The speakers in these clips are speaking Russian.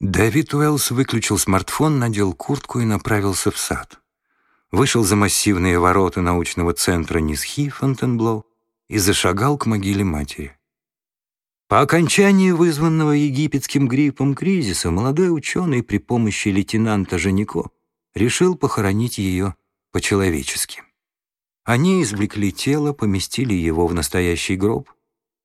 Дэвид Уэллс выключил смартфон, надел куртку и направился в сад. Вышел за массивные ворота научного центра Нисхи Фонтенблоу и зашагал к могиле матери. По окончании вызванного египетским гриппом кризиса молодой ученый при помощи лейтенанта Женико решил похоронить ее по-человечески. Они извлекли тело, поместили его в настоящий гроб,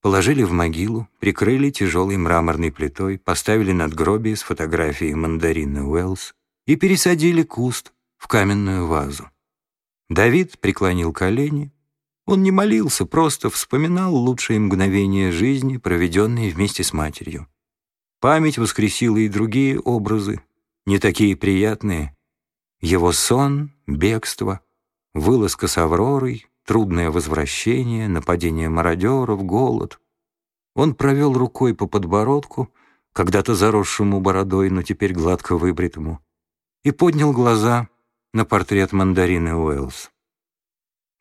положили в могилу, прикрыли тяжелой мраморной плитой, поставили надгробие с фотографией мандарина Уэллс и пересадили куст в каменную вазу. Давид преклонил колени, он не молился, просто вспоминал лучшие мгновения жизни, проведенные вместе с матерью. Память воскресила и другие образы, не такие приятные. Его сон, бегство, вылазка с Авророй, трудное возвращение, нападение мародеров, голод. Он провел рукой по подбородку, когда-то заросшему бородой, но теперь гладко выбритому, и поднял глаза на портрет мандарины Уэллс.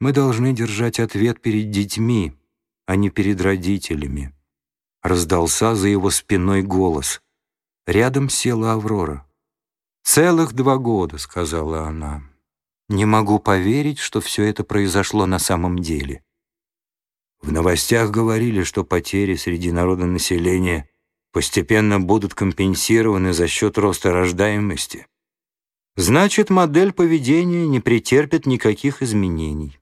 Мы должны держать ответ перед детьми, а не перед родителями. Раздался за его спиной голос. Рядом села Аврора. «Целых два года», — сказала она. «Не могу поверить, что все это произошло на самом деле». В новостях говорили, что потери среди народонаселения постепенно будут компенсированы за счет роста рождаемости. Значит, модель поведения не претерпит никаких изменений.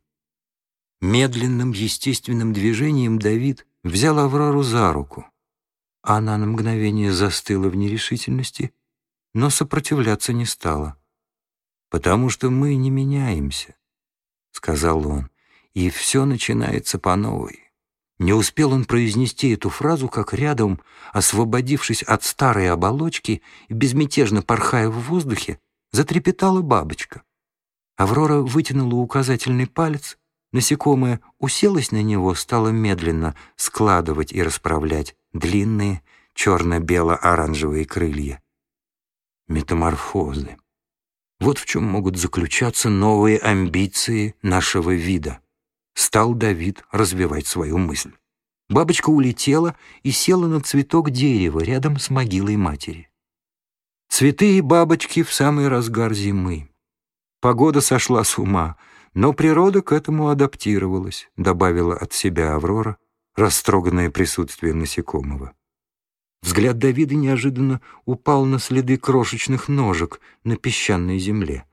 Медленным, естественным движением Давид взял Аврору за руку. Она на мгновение застыла в нерешительности, но сопротивляться не стала. «Потому что мы не меняемся», — сказал он, — «и все начинается по новой». Не успел он произнести эту фразу, как рядом, освободившись от старой оболочки и безмятежно порхая в воздухе, затрепетала бабочка. Аврора вытянула указательный палец, Насекомое уселось на него, стало медленно складывать и расправлять длинные черно-бело-оранжевые крылья. Метаморфозы. Вот в чем могут заключаться новые амбиции нашего вида. Стал Давид развивать свою мысль. Бабочка улетела и села на цветок дерева рядом с могилой матери. Цветы и бабочки в самый разгар зимы. Погода сошла с ума — но природа к этому адаптировалась, добавила от себя Аврора, растроганная присутствием насекомого. Взгляд Давида неожиданно упал на следы крошечных ножек на песчаной земле.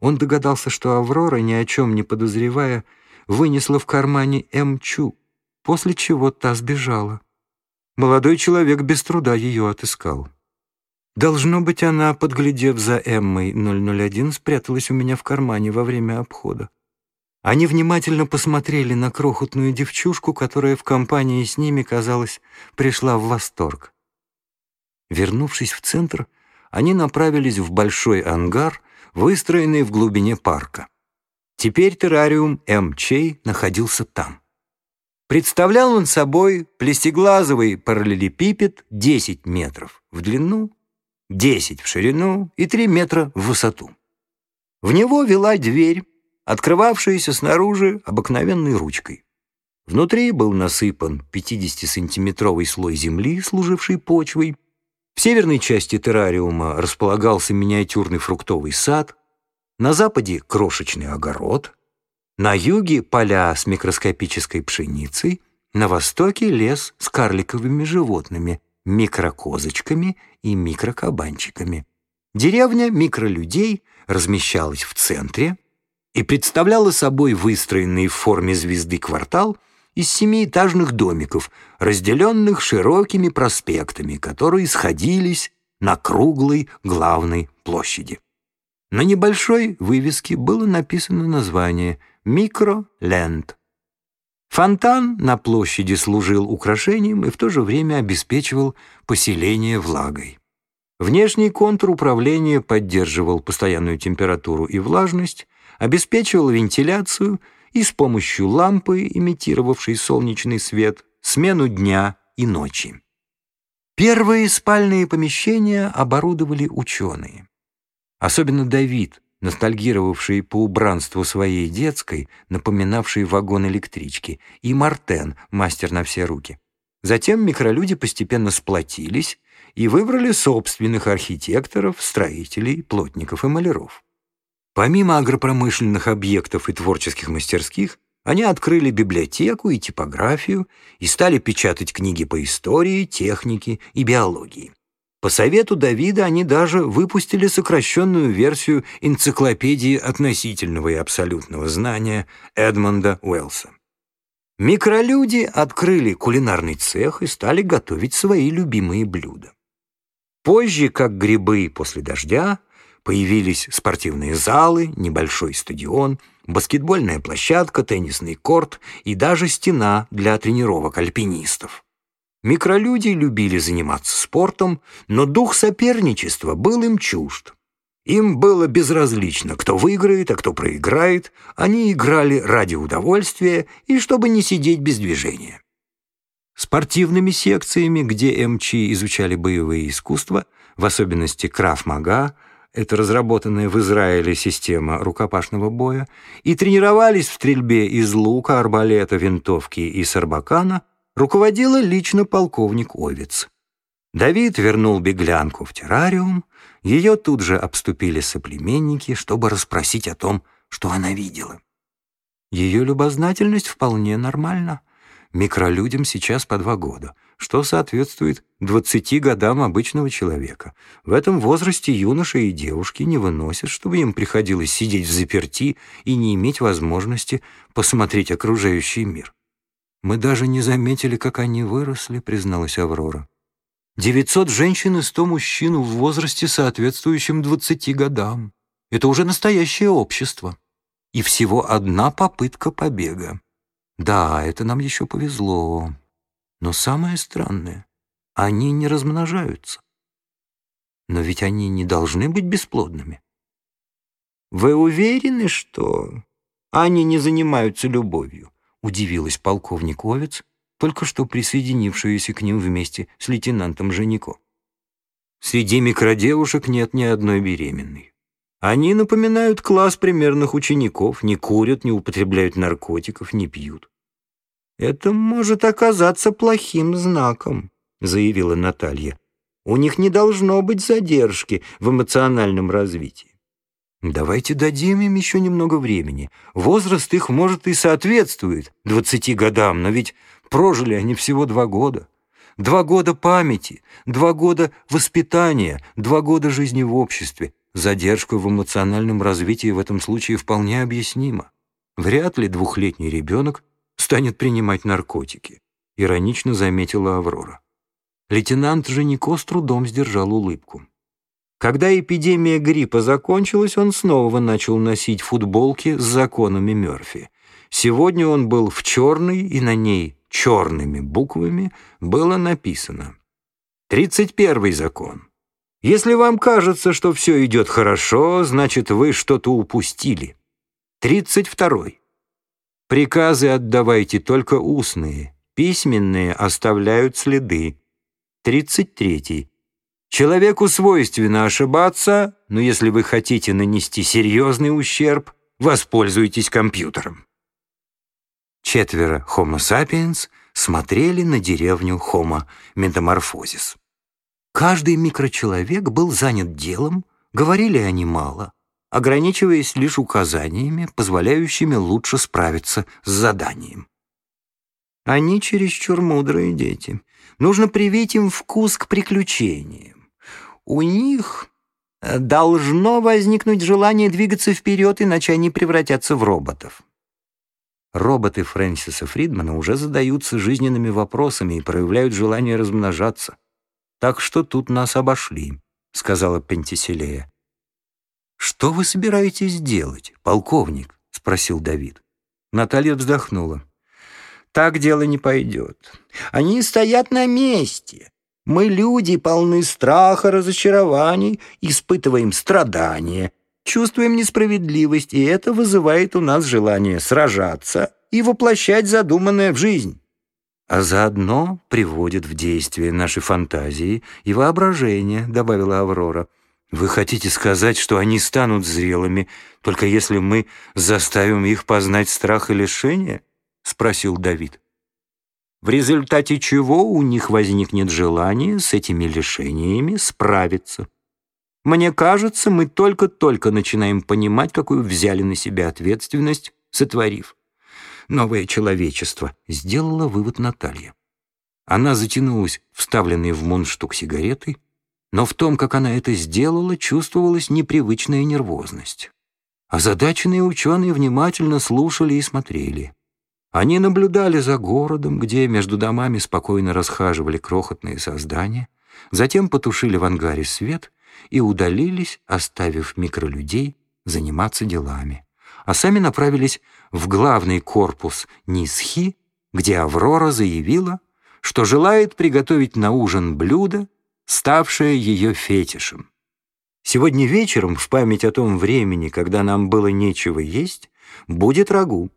Он догадался, что Аврора, ни о чем не подозревая, вынесла в кармане М.Чу, после чего та сбежала. Молодой человек без труда ее отыскал. Должно быть, она, подглядев за Эммой 001, спряталась у меня в кармане во время обхода. Они внимательно посмотрели на крохотную девчушку, которая в компании с ними, казалось, пришла в восторг. Вернувшись в центр, они направились в большой ангар, выстроенный в глубине парка. Теперь террариум М. Находился там. Представлял он собой плестиглазовый параллелепипед 10 метров в длину, 10 в ширину и 3 метра в высоту. В него вела дверь, открывавшаяся снаружи обыкновенной ручкой. Внутри был насыпан 50-сантиметровый слой земли, служивший почвой. В северной части террариума располагался миниатюрный фруктовый сад, на западе — крошечный огород, на юге — поля с микроскопической пшеницей, на востоке — лес с карликовыми животными, микрокозочками и микрокабанчиками. Деревня микролюдей размещалась в центре, и представляла собой выстроенный в форме звезды квартал из семиэтажных домиков, разделенных широкими проспектами, которые сходились на круглой главной площади. На небольшой вывеске было написано название «Микроленд». Фонтан на площади служил украшением и в то же время обеспечивал поселение влагой. Внешний контур управления поддерживал постоянную температуру и влажность, обеспечивал вентиляцию и с помощью лампы, имитировавшей солнечный свет, смену дня и ночи. Первые спальные помещения оборудовали ученые. Особенно Давид, ностальгировавший по убранству своей детской, напоминавшей вагон электрички, и Мартен, мастер на все руки. Затем микролюди постепенно сплотились и выбрали собственных архитекторов, строителей, плотников и маляров. Помимо агропромышленных объектов и творческих мастерских, они открыли библиотеку и типографию и стали печатать книги по истории, технике и биологии. По совету Давида они даже выпустили сокращенную версию энциклопедии относительного и абсолютного знания Эдмонда Уэллса. Микролюди открыли кулинарный цех и стали готовить свои любимые блюда. Позже, как грибы после дождя, появились спортивные залы, небольшой стадион, баскетбольная площадка, теннисный корт и даже стена для тренировок альпинистов. Микролюди любили заниматься спортом, но дух соперничества был им чужд. Им было безразлично, кто выиграет, а кто проиграет. Они играли ради удовольствия и чтобы не сидеть без движения. Спортивными секциями, где МЧ изучали боевые искусства, в особенности краф-мага, это разработанная в Израиле система рукопашного боя, и тренировались в стрельбе из лука, арбалета, винтовки и сарбакана, руководила лично полковник Овец. Давид вернул беглянку в террариум, ее тут же обступили соплеменники, чтобы расспросить о том, что она видела. Ее любознательность вполне нормальна. Микролюдям сейчас по два года, что соответствует 20 годам обычного человека. В этом возрасте юноши и девушки не выносят, чтобы им приходилось сидеть в заперти и не иметь возможности посмотреть окружающий мир. «Мы даже не заметили, как они выросли», — призналась Аврора. «Девятьсот женщин и сто мужчин в возрасте, соответствующем двадцати годам. Это уже настоящее общество. И всего одна попытка побега. Да, это нам еще повезло. Но самое странное, они не размножаются. Но ведь они не должны быть бесплодными. Вы уверены, что они не занимаются любовью? удивилась полковник Овец, только что присоединившаяся к ним вместе с лейтенантом Женико. Среди микродевушек нет ни одной беременной. Они напоминают класс примерных учеников, не курят, не употребляют наркотиков, не пьют. «Это может оказаться плохим знаком», — заявила Наталья. «У них не должно быть задержки в эмоциональном развитии. Давайте дадим им еще немного времени. Возраст их, может, и соответствует двадцати годам, но ведь прожили они всего два года. Два года памяти, два года воспитания, два года жизни в обществе. Задержка в эмоциональном развитии в этом случае вполне объяснима. Вряд ли двухлетний ребенок станет принимать наркотики, иронично заметила Аврора. Лейтенант Женико с трудом сдержал улыбку. Когда эпидемия гриппа закончилась, он снова начал носить футболки с законами Мёрфи. Сегодня он был в черной, и на ней черными буквами было написано «Тридцать первый закон». Если вам кажется, что все идет хорошо, значит, вы что-то упустили. Тридцать второй. Приказы отдавайте только устные, письменные оставляют следы. Тридцать третий. Человеку свойственно ошибаться, но если вы хотите нанести серьезный ущерб, воспользуйтесь компьютером. Четверо Homo sapiens смотрели на деревню Homo metamorphosis. Каждый микрочеловек был занят делом, говорили они мало, ограничиваясь лишь указаниями, позволяющими лучше справиться с заданием. Они чересчур мудрые дети. Нужно привить им вкус к приключениям у них э, должно возникнуть желание двигаться вперед, иначе они превратятся в роботов. Роботы Фрэнсиса Фридмана уже задаются жизненными вопросами и проявляют желание размножаться. Так что тут нас обошли, — сказала Пентиселея. «Что вы собираетесь делать, полковник?» — спросил Давид. Наталья вздохнула. «Так дело не пойдет. Они стоят на месте. Мы, люди, полны страха, разочарований, испытываем страдания, чувствуем несправедливость, и это вызывает у нас желание сражаться и воплощать задуманное в жизнь. А заодно приводит в действие наши фантазии и воображение, добавила Аврора. Вы хотите сказать, что они станут зрелыми, только если мы заставим их познать страх и лишение? спросил Давид. в результате чего у них возникнет желание с этими лишениями справиться. Мне кажется, мы только-только начинаем понимать, какую взяли на себя ответственность, сотворив. Новое человечество, сделала вывод Наталья. Она затянулась вставленной в мундштук сигареты, но в том, как она это сделала, чувствовалась непривычная нервозность. Озадаченные ученые внимательно слушали и смотрели. Они наблюдали за городом, где между домами спокойно расхаживали крохотные создания, затем потушили в ангаре свет и удалились, оставив микролюдей заниматься делами, а сами направились в главный корпус Нисхи, где Аврора заявила, что желает приготовить на ужин блюдо, ставшее ее фетишем. Сегодня вечером, в память о том времени, когда нам было нечего есть, будет рагу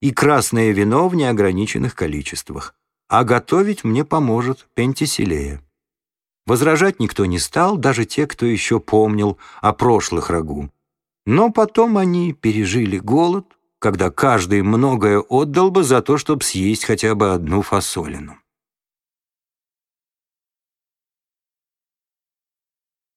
и красное вино в неограниченных количествах, а готовить мне поможет Пентиселея. Возражать никто не стал, даже те, кто еще помнил о прошлых рагу. Но потом они пережили голод, когда каждый многое отдал бы за то, чтобы съесть хотя бы одну фасолину.